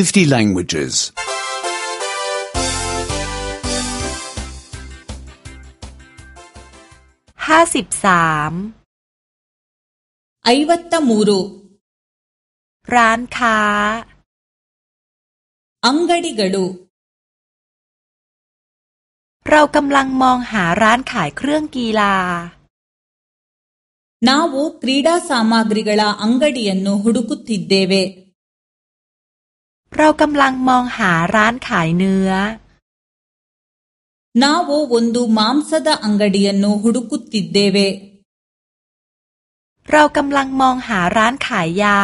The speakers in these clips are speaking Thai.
50 languages. ห้าสิบสามไอวัตตมูรุร้านค้าอังกดิกดูเรากำลังมองหาร้านขายเครื่องกีฬา ನಾವು ಕ್ರೀಡಾ ಸಾಮಗ್ರಿಗಳ ಅಂಗಡಿಯನ್ನು ಹುಡುಕುತ್ತಿದ್ದೇವೆ เรากำลังมองหาร้านขายเนื้อ ನಾವು ಒಂದು ಮಾಂಸದ ಅಂಗಡಿಯನ್ನು ಹುಡುಕುತ್ತಿದ್ದೇವೆ เรากำลังมองหาร้านขายยา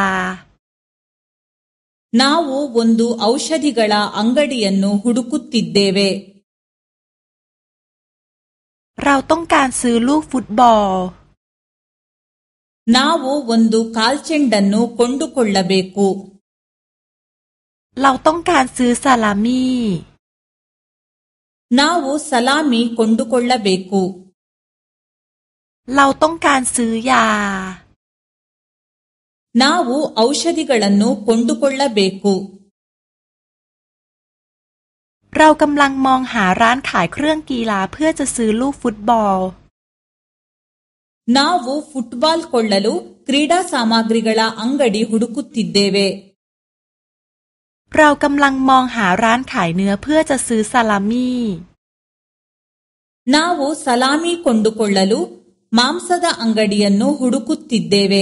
ನಾವು ಒಂದು ಔಷಧಿಗಳ ಅಂಗಡಿಯನ್ನು ಹುಡುಕುತ್ತಿದ್ದೇವೆ เราต้องการซื้อลูกฟุตบอล ನಾವು ಒಂದು ಕಾಲ್ಚೆಂಡನ್ನು ಕೊಂಡುಕೊಳ್ಳಬೇಕು เราต้องการซื้อซาลามีน้าวซาลามีคุณดูคนละเบกูเราต้องการซื้อยาน้าวอาชดิกรันนู้คุณดูคนละเบกูเรากำลังมองหาร้านขายเครื่องกีฬาเพื่อจะซื้อลูกฟุตบอลน้าวฟุตบอลคนละลูกครีดาสามาริกลาอังกฤษหุดกุตติดเดเวเรากำลังมองหาร้านขายเนื้อเพื่อจะซื้อซาลามี นาวูซาลามีคนดูคนละลูมามสาดาอังกัดียันโนฮูดูคุติดเดเว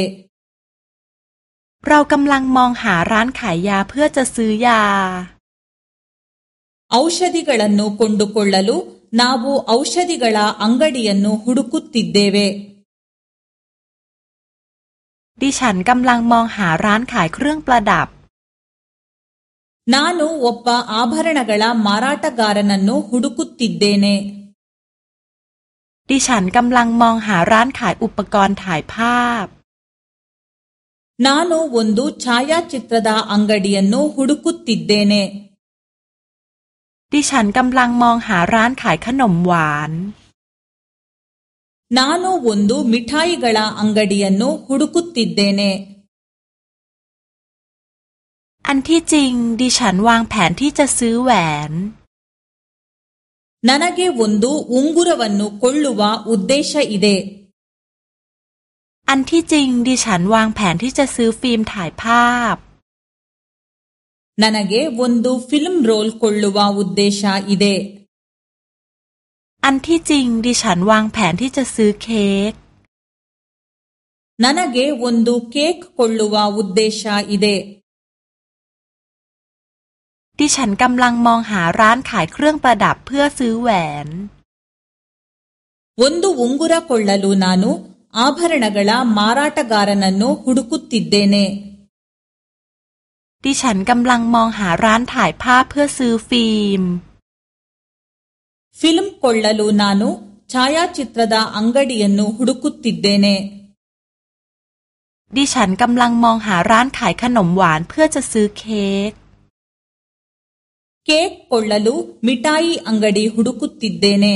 เรากำลังมองหาร้านขายยาเพื่อจะซื้อยาอาชดีกันโนคนดูคนละลูนาวูอาชดีกันละอังกัดียันโนฮูดูคุติดเดเว ดิฉันกำลังมองหาร้านขายเครื่องประดับนน ನ ಾ ನ ป ಒಬ್ಬ ಆಭರಣಗಳ ಮ ಾ ರ ಾา ಗ า ರ ನ ನ ್ ನ ು ಹ ುัು ಕ น ತ ್ ತ ಿ ದ คุตติดเดดนิฉันกำลังมองหาร้านขายอุปกรณ์ถ่ายภาพนานูวันดูฉายาจิตรดาอังกฤียันนูฮุดคุตติดเดเนดิฉันกำลังมองหาร้านขายขนมหวานนานูวันดูมิถายกัลลาอังกฤียันนูฮุดคุตติดเดเนันที่จริงดิฉันวางแผนที่จะซื้อแหวนนันกวันดูอุงุระวันนุคุลลุวาอุดเดชะอิเดอันที่จริงดิฉันวางแผนที่จะซื้อฟิล์มถ่ายภาพนันกวันดูฟิล์มโรลคุลลุวาอุดเดชะอิเดอันที่จริงดิฉันวางแผนที่จะซื้อเค้กนันกวันดูเค้กคุลลุวาอุดเดชะอิเดดิฉันกำลังมองหาร้านขายเครื่องประดับเพื่อซื้อแหวนวಂ ದ ುูಂงกุระ ಳ ್ ಳ ลลูนานุอ ರ ಣ ร ಳ ಮ ಾกลามาราตการันนುนุ ತ ್ ತ ಿ ದ ด ದ ೇดนดิฉันกำลังมองหาร้านถ่ายภาพเพื่อซื้อฟิล์มฟิล์มคนละลูนานุฉายาจิตรดาอังกฤษยัน್ุหุดกุติดเดಿดิฉันกำลังมองหาร้านขายขนมหวานเพื่อจะซื้อเค้ก ಕೇಕ್ ಕೊಳ್ಳಲು ಮಿಠಾಯಿ ಅಂಗಡಿ ಹುಡುಕುತ್ತಿದ್ದೇನೆ